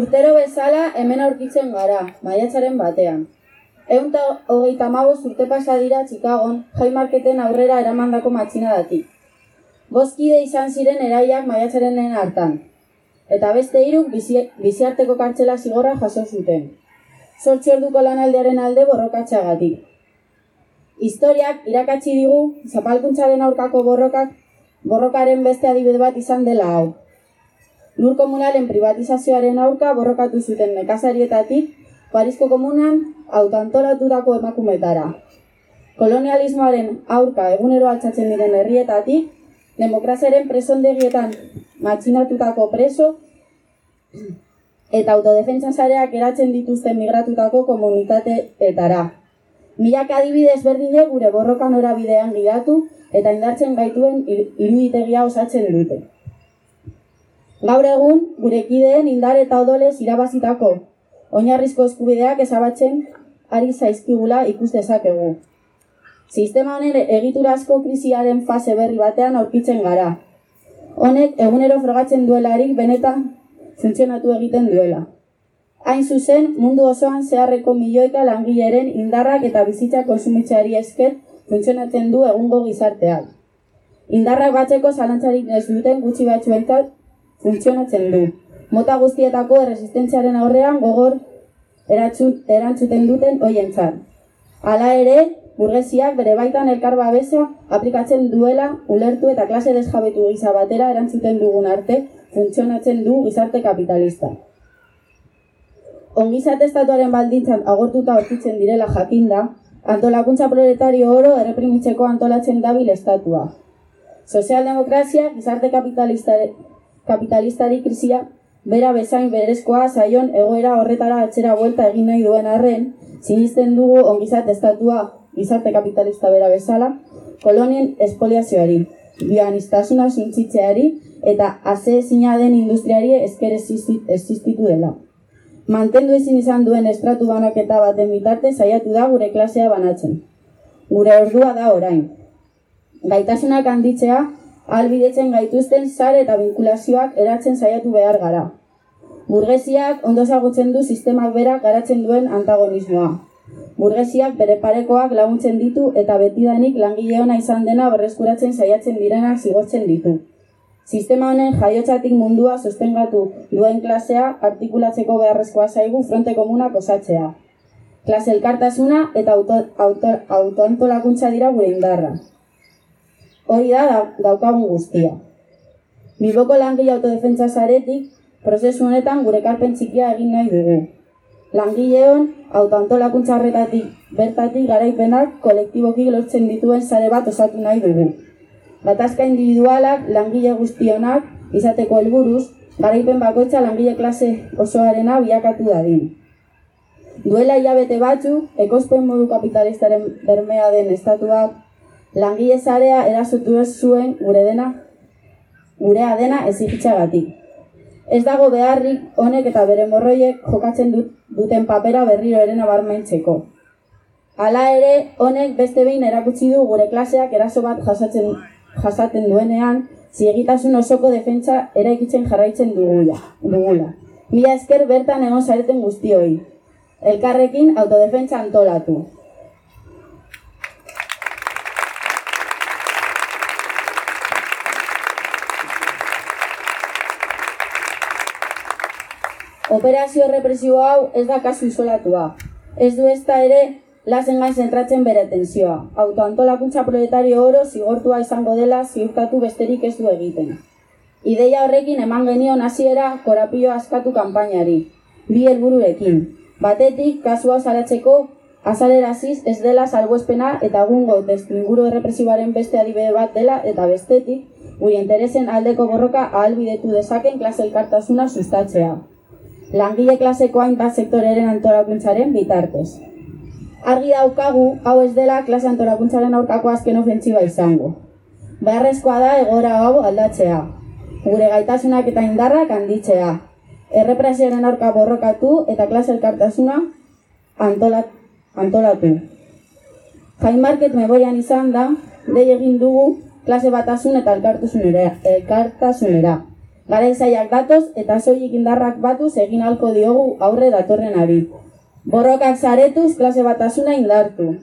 Urtero bezala hemen aurkitzen gara, maiatzaren batean. Egun eta hogeita maboz urte pasa dira Chicagon, jai marketen aurrera eramandako matxina dati. Bozkide izan ziren eraiak maiatzarenen hartan. Eta beste hiruk bizi, biziarteko kartzela zigorra jaso zuten. Zortzi orduko lanaldearen alde borrokatxagatik. Historiak irakatsi digu zapalkuntzaren aurkako borrokak borrokaren beste adibide bat izan dela hau. Lur komunalen privatizazioaren aurka borrokatu zuten nekazarietatik Parisko komunan autantolatutako emakumetara. Kolonialismoaren aurka egunero altzatzen diren herrietatik, demokraziaren presondegietan matxinatutako preso eta autodefentsa zareak eratzen dituzten migratutako komunitateetara. Milak adibidez berdine gure borrokan orabidean gidatu eta indartzen gaituen iruditegia osatzen dute. Gaur egun, gure kideen indar eta odolez irabazitako oinarrizko eskubideak ezabatzen ari zaizkigula ikus dezakegu. Sistema honen egiturazko krisiaren fase berri batean aurkitzen gara. Honek egunero frogatzen duelarik benetan funtzionatu egiten duela. Hain zuzen, mundu osoan zeharreko milioika langileren indarrak eta bizitza konsumitzeari esker funtzionatzen du egungo gizarteak. Indarrak batzeko zalantzarik ez duten gutxi batzuentzat funtzionatzen du mota guztietako erresistentziaren aurrean gogor erantzuten duten hoientzat. Hala ere, burgesiak bere baitan elkar babesa aplikatzen duela ulertu eta klase desjabetu gisa batera erantzuten dugun arte funtzionatzen du gizarte kapitalista. Ongizate estatuaren baldintzan agortuta hortitzen direla jakinda, antolakuntza proletario oro erreprimitzeko antolatzen dabil estatua. Sozialdemokrazia, gizarte kapitalistari, kapitalistari krisia bera bezain berezkoa zaion egoera horretara atzera buelta egin nahi duen arren, sinisten dugu ongizat estatua gizarte kapitalista bera bezala, kolonien espoliazioari, bianistasuna sintzitzeari eta aze ezina den industriari esker existitu dela. Mantendu ezin izan duen estratu banaketa baten bitarte saiatu da gure klasea banatzen. Gure ordua da orain. Gaitasunak handitzea albidetzen gaituzten sare eta vinkulazioak eratzen saiatu behar gara. Burgesiak ondo zagutzen du sistemak berak garatzen duen antagonismoa. Burgesiak bere parekoak laguntzen ditu eta betidanik langile ona izan dena berreskuratzen saiatzen direnak zigortzen ditu. Sistema honen jaiotzatik mundua sostengatu duen klasea artikulatzeko beharrezkoa zaigu fronte komunak osatzea. Klase elkartasuna eta autoantolakuntza auto, dira gure indarra hori da daukagun guztia. Bilboko langile autodefentsa zaretik, prozesu honetan gure karpen txikia egin nahi dugu. Langileon, autoantolakuntza horretatik, bertatik garaipenak kolektiboki lortzen dituen sare bat osatu nahi dugu. Batazka individualak, langile guztionak, izateko helburuz, garaipen bakoitza langile klase osoarena biakatu dadin. Duela hilabete batzu, ekospen modu kapitalistaren bermea den estatuak langile zarea erasotu ez zuen gure dena, gurea dena ezigitxagatik. Ez dago beharrik honek eta bere morroiek jokatzen dut, duten papera berriro eren abarmentzeko. Hala ere, honek beste behin erakutsi du gure klaseak eraso bat jasatzen, jasaten duenean, ziegitasun osoko defentsa eraikitzen jarraitzen dugula. dugula. Mila esker bertan egon zareten guztioi. Elkarrekin autodefentsa antolatu. Operazio represibo hau ez da kasu isolatua. Ez du ez da ere lasen gain zentratzen bere tensioa. Autoantolakuntza proletario oro zigortua izango dela ziurtatu besterik ez du egiten. Ideia horrekin eman genion hasiera korapio askatu kanpainari. Bi helburuekin. Batetik, kasua zaratzeko azaleraziz ez dela salbuespena eta gungo testu inguru errepresibaren beste adibide bat dela eta bestetik, gure interesen aldeko borroka ahalbidetu dezaken klase elkartasuna sustatzea langile klaseko hainbat sektoreren antolakuntzaren bitartez. Argi daukagu, hau ez dela klase antolakuntzaren aurkako azken ofentziba izango. Beharrezkoa da egora hau aldatzea. Gure gaitasunak eta indarrak handitzea. Errepresioaren aurka borrokatu eta klase elkartasuna antolat, antolatu. Jain market meboian izan da, dei egin dugu klase batasun eta elkartasunera. elkartasunera. Garaizaiak datoz eta soilik indarrak batuz egin halko diogu aurre datorren ari. Borrokak zaretuz klase batasuna indartu.